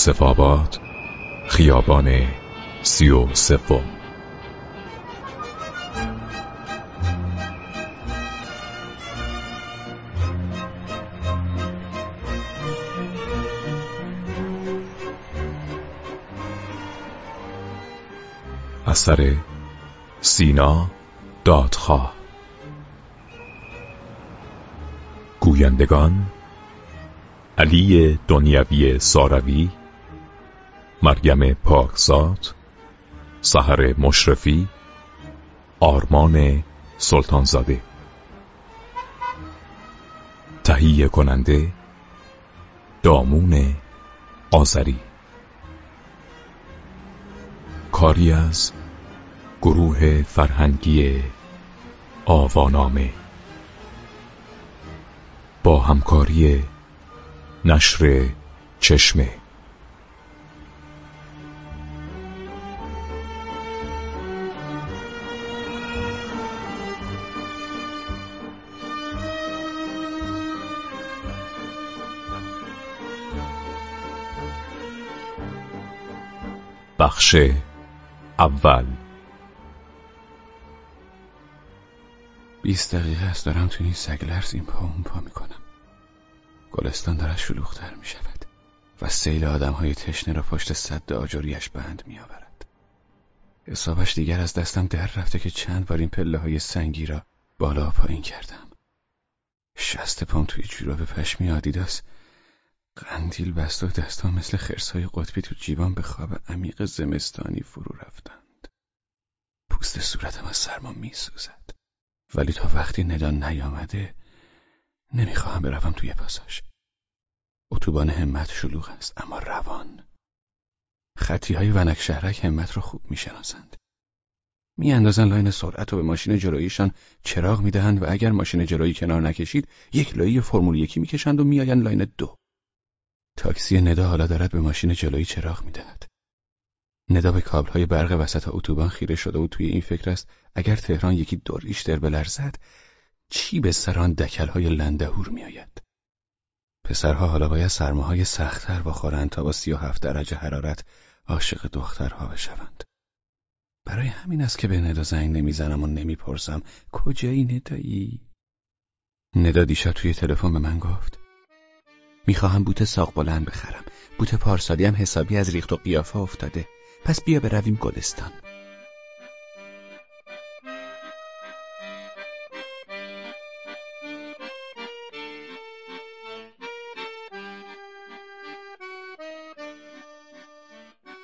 یوسف آباد خیابان سی و سوم. اثر سینا دادخواه. گویندگان علی دنیوی ساروی مریم پاکزاد سحر مشرفی آرمان سلطانزاده. تهیه کننده دامون آذری. کاری از گروه فرهنگی آوانامه. با همکاری نشر چشمه. بخش اول بیست دقیقه است دارم تو این سگلرز این پا اون پا می‌کنم گلستان دارد شلوغتر می شود و سیل آدم های تشنه را پشت صد آجوریش بند می آورد. حسابش دیگر از دستم در رفته که چند بار این پله های سنگی را بالا پایین کردم. شست پام توی جوراب پشمی آدیداس قندیل بست و مثل خرسای قطبی تو جیبان به خواب عمیق زمستانی فرو رفتند. پوست صورتم از سرما می سوزد. ولی تا وقتی ندا نیامده نمی‌خواهم بروم توی پاساژ اتوبان همت شلوغ است اما روان خطی های ونک شهرک همت را خوب می‌شناسند میاندازن لاین سرعت و به ماشین جلویشان چراغ می‌دهند و اگر ماشین جلویی کنار نکشید یک لایی فرمول یکی می‌کشند و میآیند لاین دو تاکسی ندا حالا دارد به ماشین جلویی چراغ می‌دهد. ندا به کابل های برق وسط اتوبان خیره شده و توی این فکر است اگر تهران یکی دور ریشتر بلرزد چی به سران دکلهای لندهور میآید؟ پسرها حالا باید سرماهای سختتر بخورند تا با سی و هفت درجه حرارت عاشق دخترها بشوند. برای همین است که به ندا زنگ نمی‌زنم و نمی‌پرسم کجایی ندایی؟ ندا دیشب توی تلفن به من گفت می‌خواهم بوت ساق بلند بخرم. بوت پارسالی هم حسابی از ریخت و قیافه افتاده. پس بیا برویم گلستان.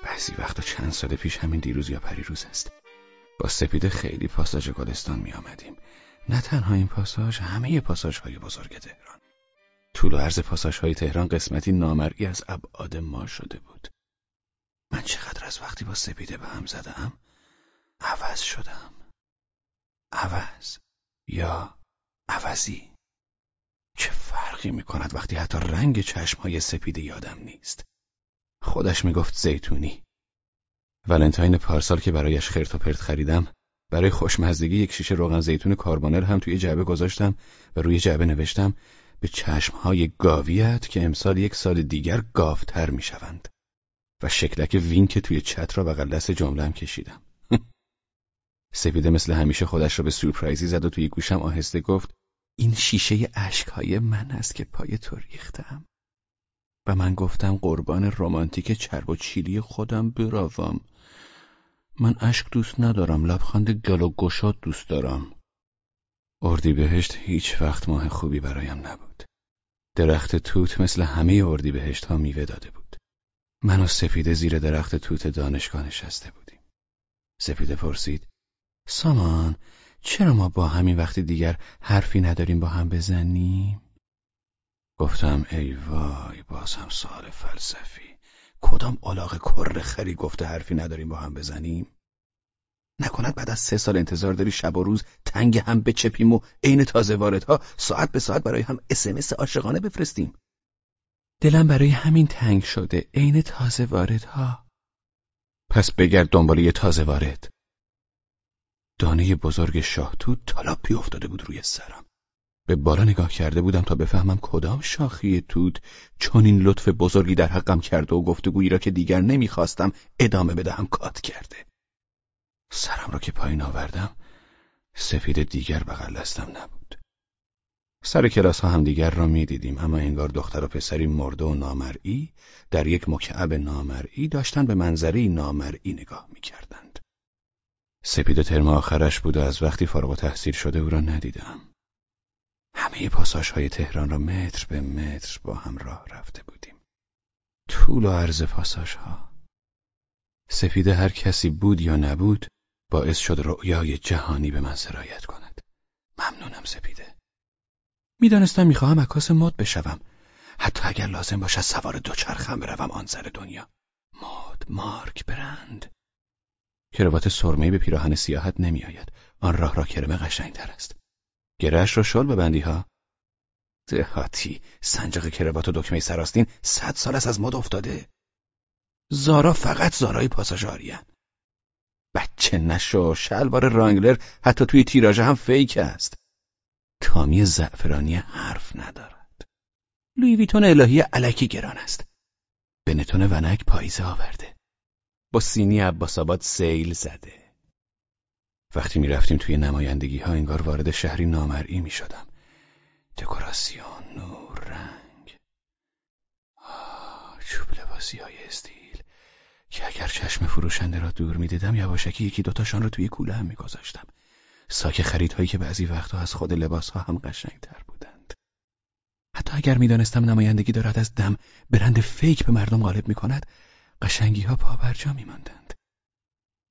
بعضی وقتا چند سال پیش همین دیروز یا پریروز است. با سپیده خیلی پاساژ گلستان می آمدیم نه تنها این پاساژ همه پاساژ های بزرگ تهران. طول و عرض پاساژ های تهران قسمتی نامرئی از ابعاد ما شده بود. من چقدر از وقتی با سپیده به هم زدم عوض شدم. عوض یا عوضی؟ چه فرقی می کند وقتی حتی رنگ چشم های سپیده یادم نیست؟ خودش می‌گفت زیتونی. ولنتاین پارسال که برایش خرت و پرت خریدم برای خوشمزدگی یک شیشه روغن زیتون کاربونر هم توی جعبه گذاشتم و روی جعبه نوشتم به چشمهای گاویت که امسال یک سال دیگر گافتر می‌شوند و شکلک وینک توی چت را بغل دست جملم کشیدم. سپیده مثل همیشه خودش را به سورپرایزی زد و توی گوشم آهسته گفت این شیشه اشکهای من است که پای تو ریختم. و من گفتم قربان رمانتیک چرب و چیلی خودم بروم من اشک دوست ندارم لبخند گل و گشاد دوست دارم. اردی بهشت هیچ وقت ماه خوبی برایم نبود. درخت توت مثل همه اردی بهشت ها میوه داده بود. من و سپیده زیر درخت توت دانشگاه نشسته بودیم. سپیده پرسید سامان چرا ما با همین وقتی دیگر حرفی نداریم با هم بزنیم؟ گفتم ای وای باز هم سوال فلسفی. کدام علاقه کر خری گفته حرفی نداریم با هم بزنیم؟ نکند بعد از سه سال انتظار داری شب و روز تنگ هم بچپیم و عین تازه واردها ساعت به ساعت برای هم اسمس عاشقانه بفرستیم. دلم برای همین تنگ شده عین تازه واردها. پس بگرد دنبال یه تازه وارد. دانه بزرگ شاهتوت تالاپی افتاده بود روی سرم. به بالا نگاه کرده بودم تا بفهمم کدام شاخی توت چون این لطف بزرگی در حقم کرده و گفتگویی را که دیگر نمی‌خواستم ادامه بدهم کات کرده. سرم را که پایین آوردم سفید دیگر بغل دستم نبود. سر کلاس ها هم دیگر را می دیدیم اما انگار دختر و پسری مرده و نامرئی در یک مکعب نامرئی داشتن به منظری نامرئی نگاه می کردند. سپید ترم آخرش بود و از وقتی فارغ تحصیل شده او را ندیدم. همه پاساش های تهران را متر به متر با هم راه رفته بودیم. طول و عرض پاساش ها. سفیده هر کسی بود یا نبود باعث شد رؤیای جهانی به من سرایت کند. ممنونم سپیده. می‌دانستم می‌خواهم عکاس مد بشوم. حتی اگر لازم باشد سوار دوچرخم بروم آن سر دنیا. مد، مارک، برند. کروات سرمهای به پیراهن سیاحت نمیآید. آن راه را کرم قشنگتر است. گرهش را شل ببندی ها دهاتی سنجاق کروات و دکمه سراستین صد سال است از مد افتاده زارا فقط زارای پاساژارین بچه نشو شلوار رانگلر حتی توی تیراژه هم فیک است. تامی زعفرانی حرف ندارد. لوی ویتون الهی علکی گران است. بنتون ونک پاییزه آورده. با سینی عباس آباد سیل زده. وقتی می رفتیم توی نمایندگی ها انگار وارد شهری نامرئی می شدم. دکوراسیون، نور، رنگ آه، چوب لباسی های استیل. که اگر چشم فروشنده را دور می دیدم یواشکی یکی دوتاشان را توی کوله هم می گذاشتم. ساک خریدهایی که بعضی وقتها از خود لباس ها هم تر بودند. حتی اگر می‌دانستم نمایندگی دارد از دم برند فیک به مردم غالب می کند قشنگی ها پا می ماندند.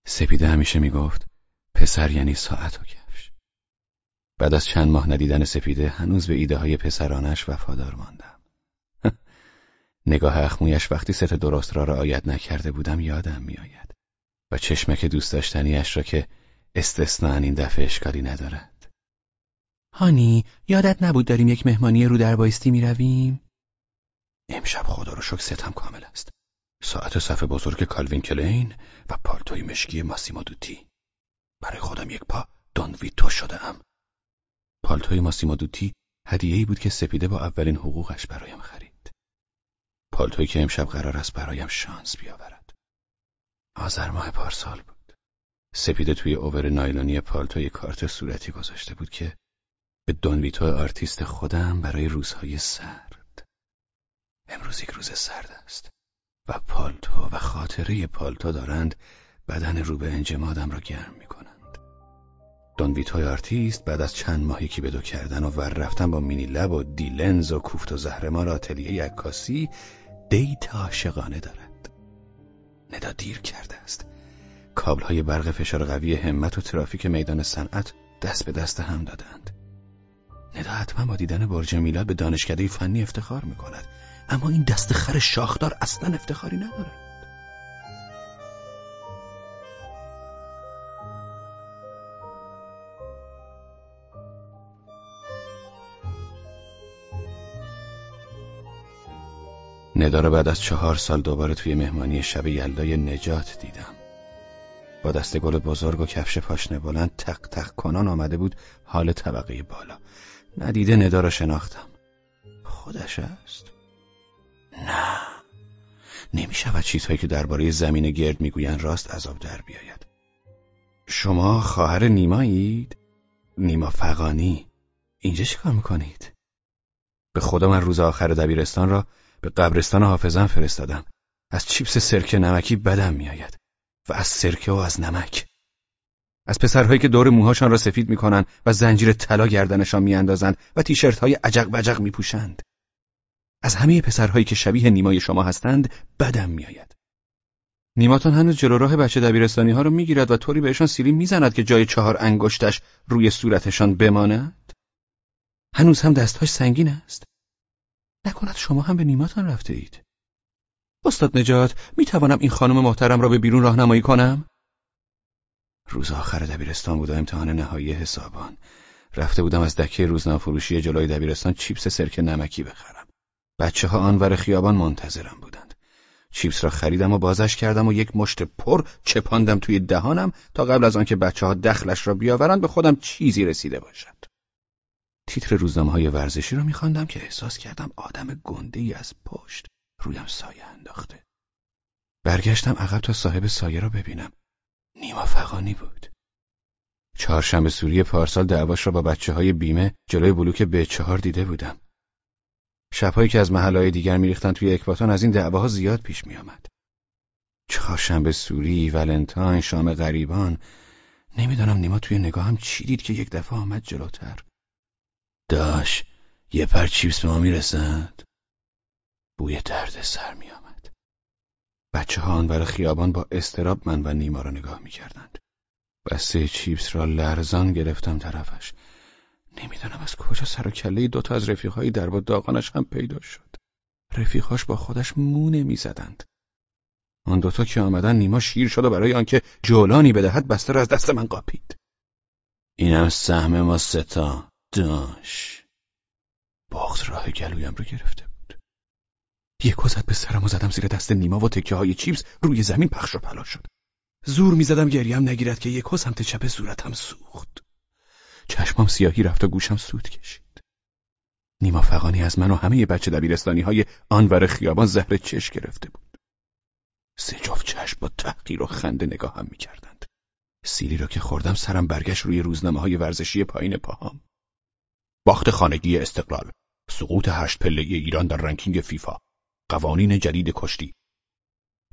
سپیده همیشه می گفت پسر یعنی ساعت و کفش بعد از چند ماه ندیدن سپیده هنوز به ایده های پسرانش وفادار ماندم نگاه اخمویش وقتی ست درست را رعایت نکرده بودم یادم میآید و چشمک دوست داشتنیش را که استثنا این دفعه اشکالی ندارد هانی یادت نبود داریم یک مهمانی رو در بایستی می رویم؟ امشب خدا رو شک ستم کامل است ساعت صف بزرگ کالوین کلین و پالتوی مشکی ماسیمو دوتی برای خودم یک پا دون ویتو شده ام. پالتوی ماسیمو دوتی هدیه‌ای بود که سپیده با اولین حقوقش برایم خرید. پالتویی که امشب قرار است برایم شانس بیاورد. آذر ماه پارسال بود. سپیده توی اوور نایلونی پالتوی کارت صورتی گذاشته بود که به دونویتو آرتیست خودم برای روزهای سرد. امروز یک روز سرد است و پالتو و خاطره پالتو دارند بدن رو به انجمادم را گرم می دونویتوی آرتیست بعد از چند ماهی که بدو کردن و ور رفتن با mini lab و دیلنز و کوفت و زهرمار آتلیه عکاسی date عاشقانه دارد. ندا دیر کرده است. کابل های برق فشار قوی همت و ترافیک میدان صنعت دست به دست هم دادند. ندا حتما با دیدن برج میلاد به دانشکده فنی افتخار می‌کند. اما این دست خر شاخدار اصلا افتخاری ندارد. نداره بعد از چهار سال دوباره توی مهمانی شب یلدای نجات دیدم. با دست گل بزرگ و کفش پاشنه بلند تق تق کنان آمده بود حال طبقه بالا. ندیده ندا را شناختم. خودش است؟ نه. نمی شود چیزهایی که درباره زمین گرد می‌گویند راست عذاب در بیاید. شما خواهر نیمایید؟ نیما فقانی اینجا چیکار می‌کنید؟ به خدا من روز آخر دبیرستان را به قبرستان حافظم فرستادم از چیپس سرکه نمکی بدم میآید و از سرکه و از نمک. از پسرهایی که دور موهاشان را سفید می‌کنند و زنجیر طلا گردنشان میاندازند و تیشرت های عجق بجق میپوشند. از همه پسرهایی که شبیه نیمای شما هستند بدم میآید. نیماتان هنوز جلو راه بچه دبیرستانی ها رو می‌گیرد و طوری بهشان سیلی می‌زند که جای چهار انگشتش روی صورتشان بماند؟ هنوز هم دستهاش سنگین است. نکند شما هم به نیماتان رفته اید. استاد نجات می توانم این خانم محترم را به بیرون راهنمایی کنم؟ روز آخر دبیرستان بود و امتحان نهایی حسابان. رفته بودم از دکه روزنامه فروشی جلوی دبیرستان چیپس سرکه نمکی بخرم. بچه ها آنور خیابان منتظرم بودند. چیپس را خریدم و بازش کردم و یک مشت پر چپاندم توی دهانم تا قبل از آنکه بچه ها دخلش را بیاورند به خودم چیزی رسیده باشد. تیتر روزنامه های ورزشی رو میخواندم که احساس کردم آدم گنده ای از پشت رویم سایه انداخته. برگشتم عقب تا صاحب سایه را ببینم. نیما فقانی بود. چهارشنبه سوری پارسال دعواش را با بچه های بیمه جلوی بلوک به چهار دیده بودم. شبهایی که از محلهای دیگر میریختن توی اکباتان از این دعواها زیاد پیش میآمد. چهارشنبه سوری، ولنتاین، شام غریبان نمی‌دانم نیما توی نگاهم چی دید که یک دفعه آمد جلوتر. داش یه پر چیپس به ما می‌رسد؟ بوی درد سر میآمد. بچه ها آنور خیابان با استراب من و نیما را نگاه می‌کردند. بسته چیپس را لرزان گرفتم طرفش. نمی‌دانم از کجا سر و کله دوتا از رفیقهایی در با داغانش هم پیدا شد. رفیقهاش با خودش مونه می‌زدند. آن دوتا که آمدن نیما شیر شد و برای آنکه جولانی بدهد بسته را از دست من قاپید. اینم سهم ما ستا داش. باخت راه گلویم رو گرفته بود. یک زد به سرم و زدم زیر دست نیما و تکه های چیپس روی زمین پخش و پلا شد. زور می‌زدم گریم نگیرد که یک سمت چپ صورتم سوخت. چشمام سیاهی رفت و گوشم سود کشید. نیما فقانی از من و همه بچه دبیرستانی های آنور خیابان زهر چش گرفته بود. سه جفت چشم با تحقیر و خنده نگاهم می‌کردند. سیلی را که خوردم سرم برگشت روی روزنامه های ورزشی پایین پاهام. باخت خانگی استقلال. سقوط هشت پله ایران در رنکینگ فیفا. قوانین جدید کشتی.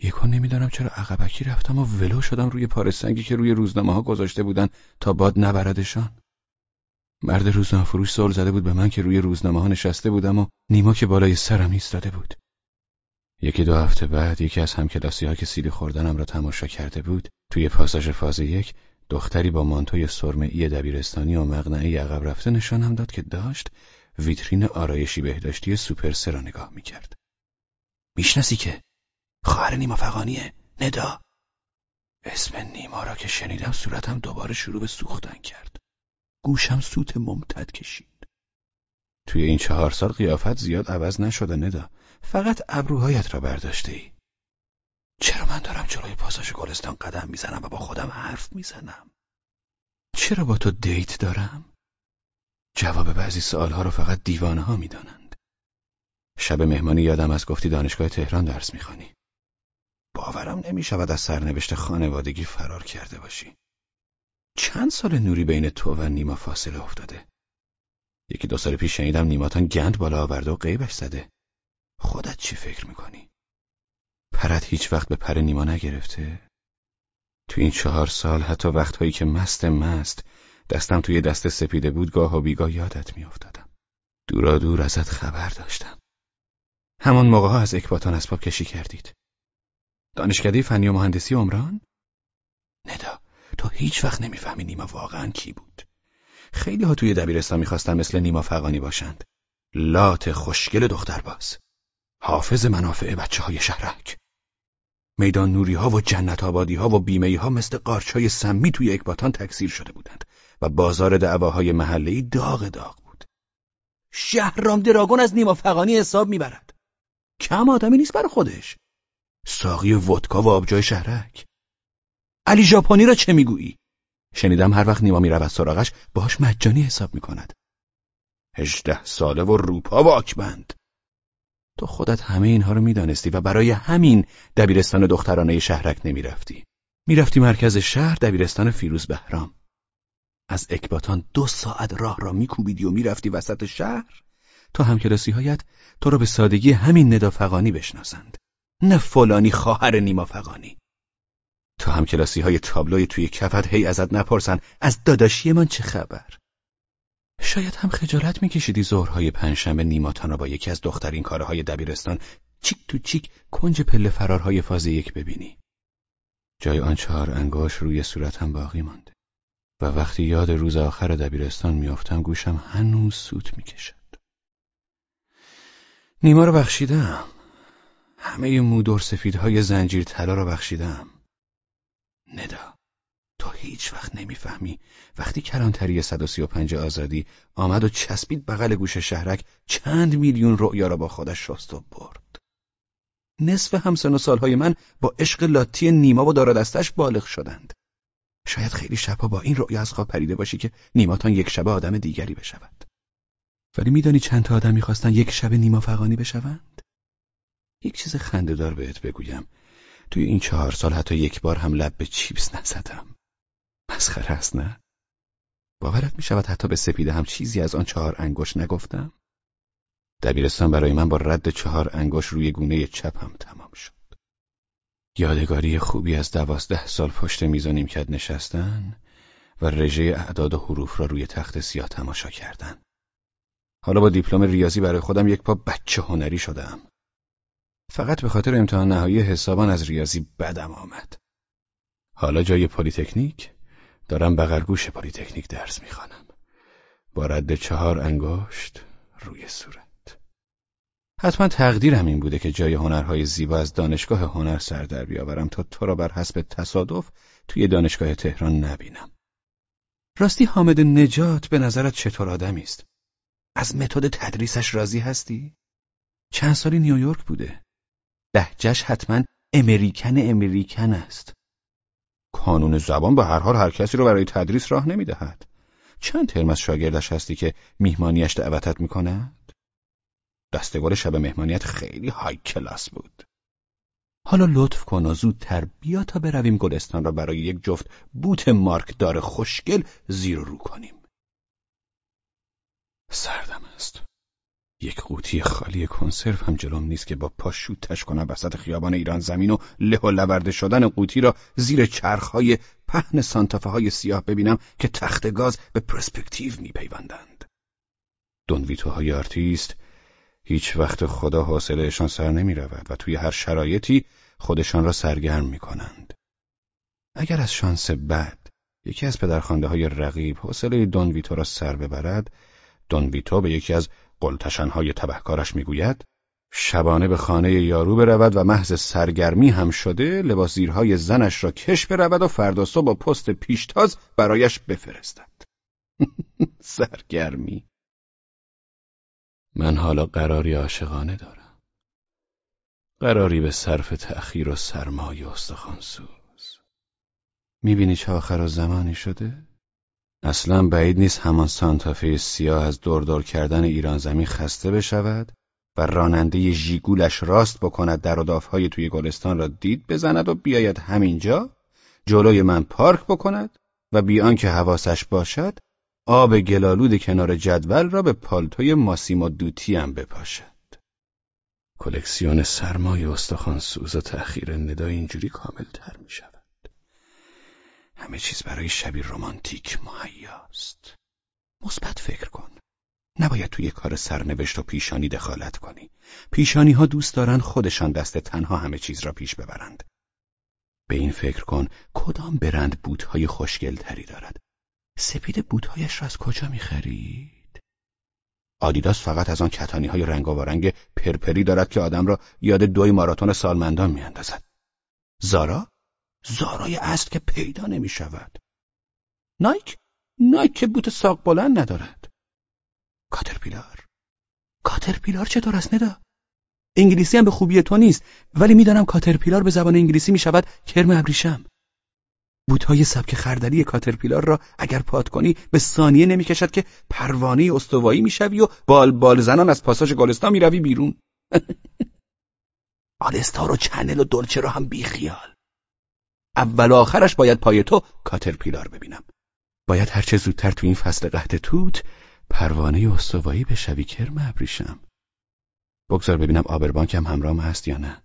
یکان نمی‌دانم چرا عقبکی رفتم و ولو شدم روی پارسنگی که روی روزنامه ها گذاشته بودن تا باد نبردشان. مرد روزنامه فروش سال زده بود به من که روی روزنامه ها نشسته بودم و نیما که بالای سرم ایستاده بود. یکی دو هفته بعد یکی از همکلاسی ها که سیلی خوردنم را تماشا کرده بود توی پاساژ فاز یک دختری با مانتوی سرمهای دبیرستانی و مغنعه عقب رفته نشانم داد که داشت ویترین آرایشی بهداشتی سوپر را نگاه می‌کرد. می‌شناسی که خواهر نیما فقانیه ندا. اسم نیما را که شنیدم صورتم دوباره شروع به سوختن کرد. گوشم سوت ممتد کشید. توی این چهار سال قیافت زیاد عوض نشده ندا. فقط ابروهایت را برداشته ای چرا من دارم جلوی پاساژ گلستان قدم می‌زنم و با خودم حرف می‌زنم؟ چرا با تو دیت دارم؟ جواب بعضی سوالها رو فقط دیوانه ها می‌دانند. شب مهمانی یادم از گفتی دانشگاه تهران درس می‌خوانی. باورم نمی‌شود از سرنوشت خانوادگی فرار کرده باشی. چند سال نوری بین تو و نیما فاصله افتاده؟ یکی دو سال پیش شنیدم نیماتان گند بالا آورده و قیبش زده. خودت چی فکر می‌کنی؟ پرت هیچ وقت به پر نیما نگرفته؟ تو این چهار سال حتی وقتهایی که مست مست دستم توی دست سپیده بود گاه و بیگاه یادت میافتادم. دورا دور ازت خبر داشتم. همان موقع ها از اکباتان اسباب کشی کردید. دانشکده فنی و مهندسی عمران؟ ندا تو هیچ وقت نمی‌فهمی نیما واقعا کی بود. خیلی ها توی دبیرستان می‌خواستن مثل نیما فقانی باشند. لات خوشگل دخترباز. حافظ منافع بچه های شهرک. میدان نوری ها و جنت آبادی ها و بیمه ها مثل قارچ های سمی توی اکباتان تکثیر شده بودند و بازار دعواهای محلی داغ داغ بود. شهرام دراگون از نیما فقانی حساب می‌برد. کم آدمی نیست برای خودش. ساقی ودکا و آبجای شهرک. علی ژاپنی را چه می‌گویی؟ شنیدم هر وقت نیما می‌رود سراغش باش مجانی حساب می‌کند. هجده ساله و روپا واکبند. تو خودت همه اینها رو می‌دانستی و برای همین دبیرستان دخترانه شهرک نمی‌رفتی. می‌رفتی مرکز شهر دبیرستان فیروز بهرام. از اکباتان دو ساعت راه را میکوبیدی و می‌رفتی وسط شهر تا همکلاسی هایت تو را به سادگی همین ندا فقانی بشناسند. نه فلانی خواهر نیما فقانی. تا همکلاسی های تابلوی توی کفت هی ازت نپرسن از داداشی من چه خبر؟ شاید هم خجالت میکشیدی ظهرهای پنجشنبه نیماتان را با یکی از دخترین کارهای دبیرستان چیک تو چیک کنج پله فرارهای فاز یک ببینی. جای آن چهار انگاش روی صورتم باقی مانده و وقتی یاد روز آخر دبیرستان میافتم گوشم هنوز سوت می‌کشد. نیما را بخشیدم. همه مودور سفیدهای زنجیر طلا را بخشیدم. ندا تو هیچ وقت نمی‌فهمی. وقتی کلانتری 135 آزادی آمد و چسبید بغل گوش شهرک چند میلیون رؤیا را با خودش شست و برد. نصف همسن و سالهای من با عشق لاتی نیما و دارادستش بالغ شدند. شاید خیلی شبها با این رؤیا از خواب پریده باشی که نیماتان یک شبه آدم دیگری بشود. ولی میدانی چند تا آدم می‌خواستن یک شب نیما فقانی بشوند؟ یک چیز خندهدار بهت بگویم. توی این چهار سال حتی یک بار هم لب به چیپس نزدم. مسخره است نه؟ باورت می شود حتی به سپیده هم چیزی از آن چهار انگوش نگفتم؟ دبیرستان برای من با رد چهار انگشت روی گونه چپم تمام شد. یادگاری خوبی از دوازده سال پشت میز و نیمکت نشستن و رژه اعداد و حروف را روی تخت سیاه تماشا کردن. حالا با دیپلم ریاضی برای خودم یک پا بچه هنری شدم. فقط به خاطر امتحان نهایی حسابان از ریاضی بدم آمد. حالا جای پلیتکنیک دارم بغل گوش پلیتکنیک درس می‌خوانم. با رد چهار انگشت روی صورت. حتما تقدیرم این بوده که جای هنرهای زیبا از دانشگاه هنر سر در بیاورم تا تو را بر حسب تصادف توی دانشگاه تهران نبینم. راستی حامد نجات به نظرت چطور آدمی است؟ از متد تدریسش راضی هستی؟ چند سالی نیویورک بوده. لهجهش حتما امریکن امریکن است. کانون زبان به هر حال هر کسی رو برای تدریس راه نمی‌دهد. چند ترم از شاگردش هستی که میهمانیش دعوتت می‌کنه؟ دستگل شب مهمانیت خیلی های کلاس بود. حالا لطف کن و زودتر بیا تا برویم گلستان را برای یک جفت بوت مارک دار خوشگل زیر و رو کنیم. است. یک قوطی خالی کنسرو هم جلوم نیست که با پا شوتش کنم وسط خیابان ایران زمین و له و لورده شدن قوطی را زیر چرخهای پهن سانتافه های سیاه ببینم که تخت گاز به پرسپکتیو میپیوندند. دونویتوهای آرتیست هیچ وقت خدا حوصله‌شان سر نمی رود و توی هر شرایطی خودشان را سرگرم می کنند. اگر از شانس بد یکی از پدرخوانده های رقیب حوصله دون ویتو را سر ببرد دون ویتو به یکی از قلتشن‌های تبهکارش می‌گوید شبانه به خانه یارو برود و محض سرگرمی هم شده لباس زیرهای زنش را کش برود و فردا صبح با پست پیشتاز برایش بفرستد. سرگرمی. من حالا قراری عاشقانه دارم. قراری به صرف تأخیر و سرمای استخوانسوز می‌بینی چه آخر زمانی شده؟ اصلا بعید نیست همان سانتافه سیاه از دور کردن ایران زمین خسته بشود و راننده ژیگولش راست بکند در های توی گلستان را دید بزند و بیاید همینجا جلوی من پارک بکند و بیان که حواسش باشد آب گلالود کنار جدول را به پالتوی ماسیمو دوتی هم بپاشد. کلکسیون سرمای استخوان سوز و تأخیر ندا اینجوری کامل تر می شود. همه چیز برای شبی رمانتیک مهیاست. مثبت فکر کن. نباید توی کار سرنوشت و پیشانی دخالت کنی. پیشانی ها دوست دارن خودشان دست تنها همه چیز را پیش ببرند. به این فکر کن کدام برند بوتهای خوشگل تری دارد سپید بوتهایش را از کجا می‌خرید؟ آدیداس فقط از آن کتانی های رنگ و رنگ پرپری دارد که آدم را یاد دوی ماراتون سالمندان میاندازد. زارا؟ زارای است که پیدا نمی شود. نایک؟ نایک که بوت ساق بلند ندارد. کاترپیلار؟ کاترپیلار چطور است ندا؟ انگلیسی هم به خوبی تو نیست ولی می‌دانم کاترپیلار به زبان انگلیسی می شود کرم ابریشم. بوتهای سبک خردلی کاترپیلار را اگر پات کنی به ثانیه نمی‌کشد که پروانه استوایی می‌شوی و بال بال زنان از پاساژ گلستان می‌روی بیرون آلستار و چنل و دلچه را هم بیخیال اول آخرش باید پای تو کاترپیلار ببینم. باید هرچه زودتر تو این فصل قهد توت پروانه استوایی بشوی کرم ابریشم. بگذار ببینم آبربانک هم همرام هست یا نه.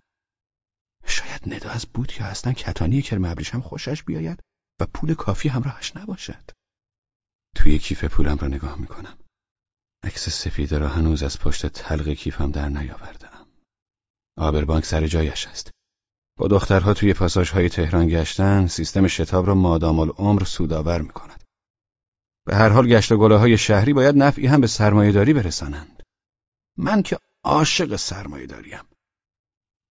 شاید ندا از بود یا اصلا کتانی کرم ابریشم خوشش بیاید و پول کافی همراهش نباشد. توی کیف پولم را نگاه می‌کنم. عکس سفیده را هنوز از پشت تلق کیفم در نیاوردم آبربانک سر جایش است. با دخترها توی های تهران گشتن سیستم شتاب را مادام العمر سودآور می‌کند. به هر حال گشت و های شهری باید نفعی هم به سرمایهداری برسانند. من که عاشق سرمایه داریم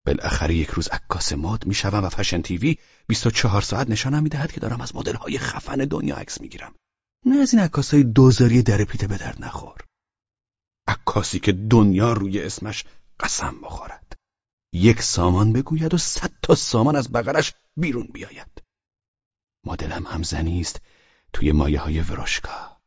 بالاخره یک روز عکاس مد می‌شوم و فشن تیوی 24 ساعت نشانم می‌دهد که دارم از مدل های خفن دنیا عکس می‌گیرم. نه از این های دوزاری در پیته به درد نخور. عکاسی که دنیا روی اسمش قسم بخورد. یک سامان بگوید و صد تا سامان از بغلش بیرون بیاید مدلم هم زنی است توی مایه های وروشکا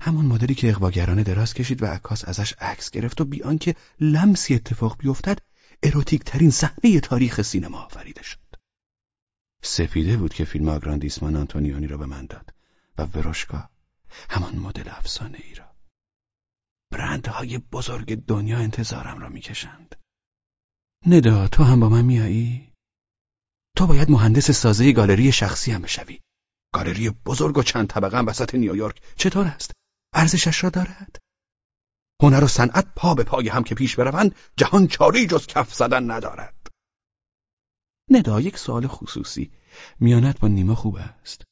همون مدلی که اقواگرانه دراز کشید و عکاس ازش عکس گرفت و بیان که لمسی اتفاق بیفتد اروتیک ترین صحنه تاریخ سینما آفریده شد. سپیده بود که فیلم آگراندیسمان آنتونیانی را به من داد و وروشکا همان مدل افسانه ای را. برندهای بزرگ دنیا انتظارم را می‌کشند. ندا تو هم با من میایی؟ تو باید مهندس سازه گالری شخصی هم بشوی. گالری بزرگ و چند طبقه هم وسط نیویورک چطور است؟ ارزشش را دارد؟ هنر و صنعت پا به پای هم که پیش بروند جهان چاری جز کف زدن ندارد. ندا یک سوال خصوصی میانت با نیما خوب است.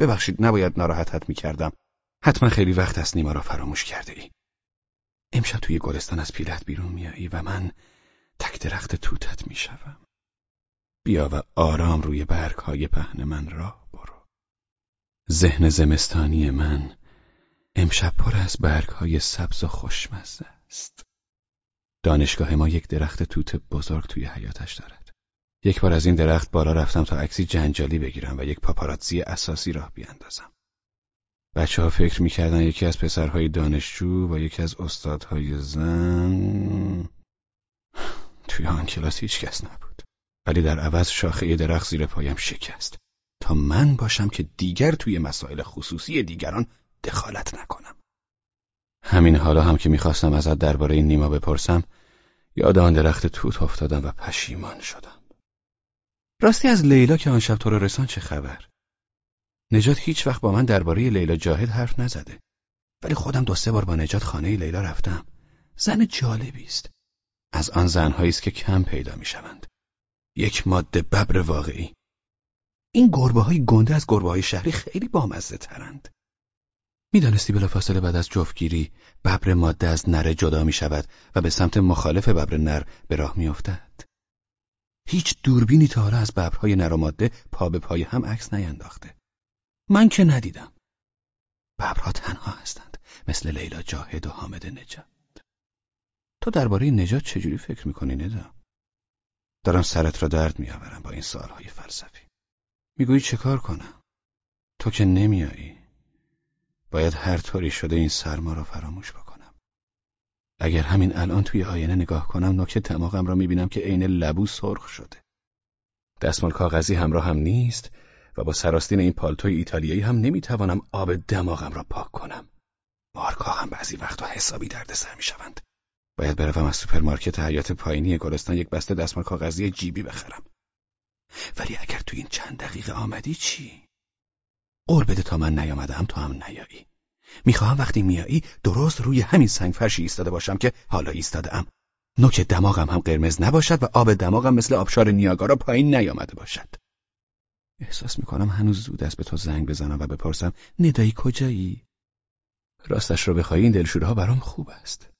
ببخشید نباید ناراحتت می‌کردم. حتما خیلی وقت است نیما را فراموش کرده ای. امشب توی گلستان از پیلت بیرون میایی و من تک درخت توتت می‌شوم. بیا و آرام روی برگ های پهن من راه برو. ذهن زمستانی من امشب پر از برگ های سبز و خوشمزه است. دانشگاه ما یک درخت توت بزرگ توی حیاتش دارد. یک بار از این درخت بالا رفتم تا عکسی جنجالی بگیرم و یک پاپاراتزی اساسی راه بیاندازم. بچه ها فکر می‌کردن یکی از پسرهای دانشجو و یکی از استادهای زن توی آن کلاس هیچ کس نبود. ولی در عوض شاخه درخت زیر پایم شکست تا من باشم که دیگر توی مسائل خصوصی دیگران دخالت نکنم. همین حالا هم که می‌خواستم ازت درباره نیما بپرسم یاد آن درخت توت افتادم و پشیمان شدم. راستی از لیلا که آن شب تو رو رسان چه خبر؟ نجات هیچ وقت با من درباره لیلا جاهد حرف نزده. ولی خودم دو سه بار با نجات خانه لیلا رفتم. زن جالبی است. از آن زنهایی است که کم پیدا می‌شوند. یک ماده ببر واقعی. این گربه های گنده از گربه های شهری خیلی بامزه ترند. می‌دانستی بلافاصله بعد از جفتگیری ببر ماده از نره جدا می شود و به سمت مخالف ببر نر به راه می افتد. هیچ دوربینی تا حالا از ببرهای نر و ماده پا به پای هم عکس نینداخته. من که ندیدم. ببرها تنها هستند مثل لیلا جاهد و حامد نجات. تو درباره نجات چجوری فکر می‌کنی ندا؟ دارم سرت را درد میآورم با این سالهای فلسفی. می‌گویی چه کار کنم؟ تو که نمیایی. باید هر طوری شده این سرما را فراموش بکنم. اگر همین الان توی آینه نگاه کنم نوک دماغم را می‌بینم که عین لبو سرخ شده. دستمال کاغذی همراه هم نیست و با سرآستین این پالتوی ایتالیایی هم نمی‌توانم آب دماغم را پاک کنم. مارکا هم بعضی وقتا حسابی دردسر می‌شوند. باید بروم از سوپرمارکت حیاط پایینی گلستان یک بسته دستمال کاغذی جیبی بخرم. ولی اگر تو این چند دقیقه آمدی چی؟ قول بده تا من نیامدم تو هم نیایی. می‌خواهم وقتی میایی درست روی همین سنگ فرشی ایستاده باشم که حالا ایستاده ام. نوک دماغم هم قرمز نباشد و آب دماغم مثل آبشار نیاگارا پایین نیامده باشد. احساس می‌کنم هنوز زود است به تو زنگ بزنم و بپرسم ندایی کجایی؟ راستش رو بخوای این دلشورها برام خوب است.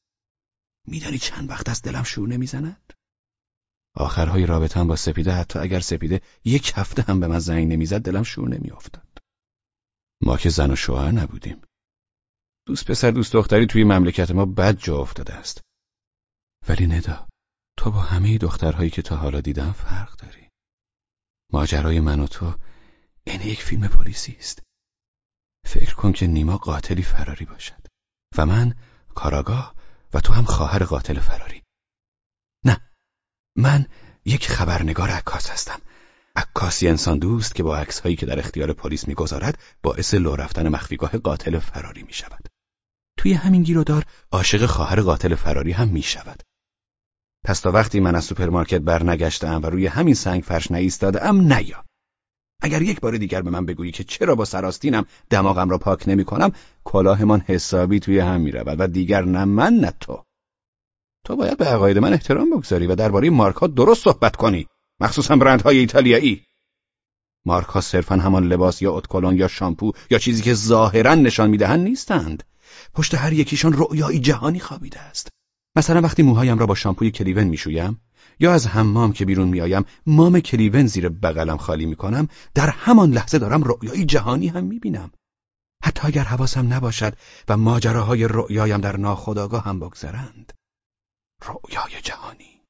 میدانی چند وقت از دلم شور نمی‌زند؟ آخرهای رابطم با سپیده حتی اگر سپیده یک هفته هم به من زنگ نمی‌زد دلم شور نمیافتاد. ما که زن و شوهر نبودیم. دوست پسر دوست دختری توی مملکت ما بد جا افتاده است. ولی ندا تو با همه دخترهایی که تا حالا دیدم فرق داری. ماجرای من و تو این یک فیلم پلیسی است. فکر کن که نیما قاتلی فراری باشد و من کاراگاه و تو هم خواهر قاتل فراری. نه من یک خبرنگار عکاس هستم. عکاسی انسان دوست که با عکس هایی که در اختیار پلیس می‌گذارد باعث لو رفتن مخفیگاه قاتل فراری می شود. توی همین گیرودار عاشق خواهر قاتل فراری هم می شود. پس تا وقتی من از سوپرمارکت برنگشتم و روی همین سنگ فرش هم نیا. اگر یک بار دیگر به من بگویی که چرا با سراستینم دماغم را پاک نمی کنم کلاهمان حسابی توی هم می رود و دیگر نه من نه تو. تو باید به عقاید من احترام بگذاری و درباره مارکها درست صحبت کنی. مخصوصا برندهای ایتالیایی. مارکها صرفا همان لباس یا اتکلون یا شامپو یا چیزی که ظاهرا نشان می‌دهند نیستند. پشت هر یکیشان رؤیایی جهانی خوابیده است. مثلا وقتی موهایم را با شامپوی کلیون می‌شویم یا از حمام که بیرون میآیم مام کلیون زیر بغلم خالی می‌کنم در همان لحظه دارم رؤیایی جهانی هم می‌بینم. حتی اگر حواسم نباشد و ماجراهای رؤیایم در ناخودآگاه هم بگذرند. رؤیای جهانی.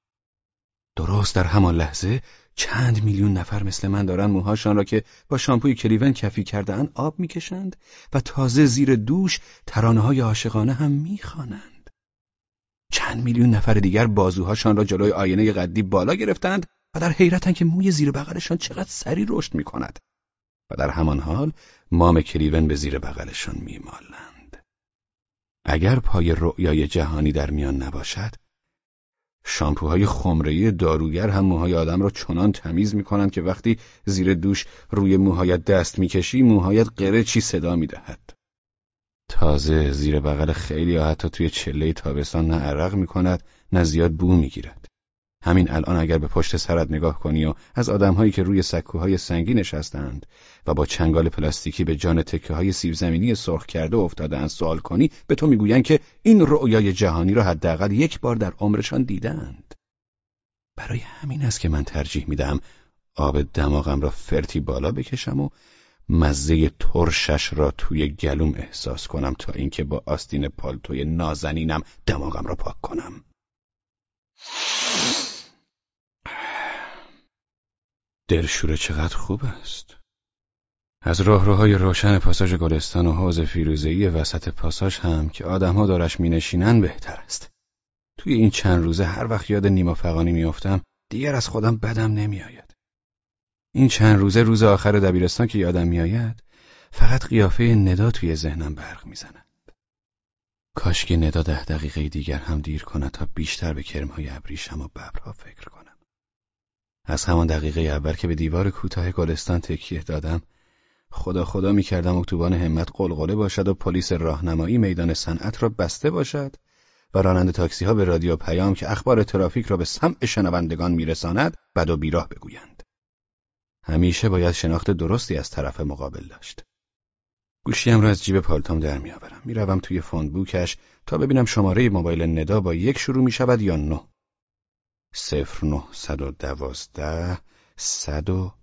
درست در همان لحظه چند میلیون نفر مثل من دارن موهاشان را که با شامپوی کلیون کفی کرده آب می‌کشند و تازه زیر دوش ترانه های عاشقانه هم می‌خوانند. چند میلیون نفر دیگر بازوهاشان را جلوی آینه قدی بالا گرفتند و در حیرتند که موی زیر بغلشان چقدر سری رشد می‌کند و در همان حال مام کلیون به زیر بغلشان میمالند. اگر پای رؤیای جهانی در میان نباشد شامپوهای خمره‌ای داروگر هم موهای آدم را چنان تمیز می‌کنند که وقتی زیر دوش روی موهایت دست می‌کشی موهایت قرچی صدا می‌دهد. تازه زیر بغل خیلی یا حتی توی چله تابستان نه عرق می‌کند نه زیاد بو می‌گیرد. همین الان اگر به پشت سرت نگاه کنی و از آدمهایی که روی سکوهای سنگی نشستند و با چنگال پلاستیکی به جان تکه های سیب زمینی سرخ کرده افتادند سوال کنی به تو می‌گویند که این رؤیای جهانی را حداقل یک بار در عمرشان دیدند برای همین است که من ترجیح میدم آب دماغم را فرتی بالا بکشم و مزه ترشش را توی گلوم احساس کنم تا اینکه با آستین پالتوی نازنینم دماغم را پاک کنم. دلشوره چقدر خوب است. از راهروهای روشن پاساژ گلستان و حوز فیروزهای وسط پاساژ هم که آدمها دارش مینشینن بهتر است. توی این چند روزه هر وقت یاد نیما فقانی میافتم دیگر از خودم بدم نمیآید. این چند روزه روز آخر دبیرستان که یادم میآید فقط قیافه ندا توی ذهنم برق می‌زند. کاش که ندا ده دقیقه دیگر هم دیر کند تا بیشتر به کرمهای ابریشم و ببرها فکر کنم. از همان دقیقه اول که به دیوار کوتاه گلستان تکیه دادم خدا خدا می کردم اتوبان همت قلقله باشد و پلیس راهنمایی میدان صنعت را بسته باشد و راننده تاکسی ها به رادیو پیام که اخبار ترافیک را به سمع شنوندگان میرساند بد و بیراه بگویند. همیشه باید شناخت درستی از طرف مقابل داشت. گوشیم را از جیب پالتام در میآورم می‌روم توی فوند بوکش تا ببینم شماره موبایل ندا با یک شروع می شود یا نه. صفر نه صد و دوازده صد و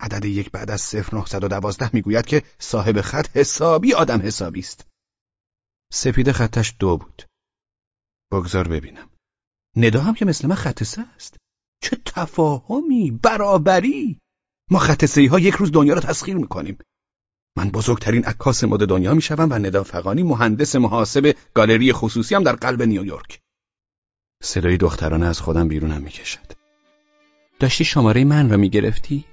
عدد یک بعد از صفر نه صد و دوازده می‌گوید که صاحب خط حسابی آدم حسابی است. سپید خطش دو بود. بگذار ببینم. ندا هم که مثل من خط سه است. چه تفاهمی برابری! ما خط ها یک روز دنیا را تسخیر می‌کنیم. من بزرگترین عکاس مد دنیا می‌شوم و ندا فقانی مهندس محاسب گالری خصوصی هم در قلب نیویورک. صدای دخترانه از خودم بیرونم می‌کشد. داشتی شماره من را می‌گرفتی؟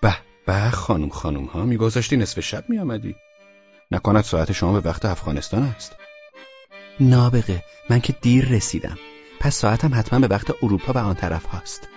به به خانم خانم ها میگذاشتی نصف شب میآمدی. نکند ساعت شما به وقت افغانستان است. نابغه. من که دیر رسیدم. پس ساعتم حتما به وقت اروپا و آن طرف هاست.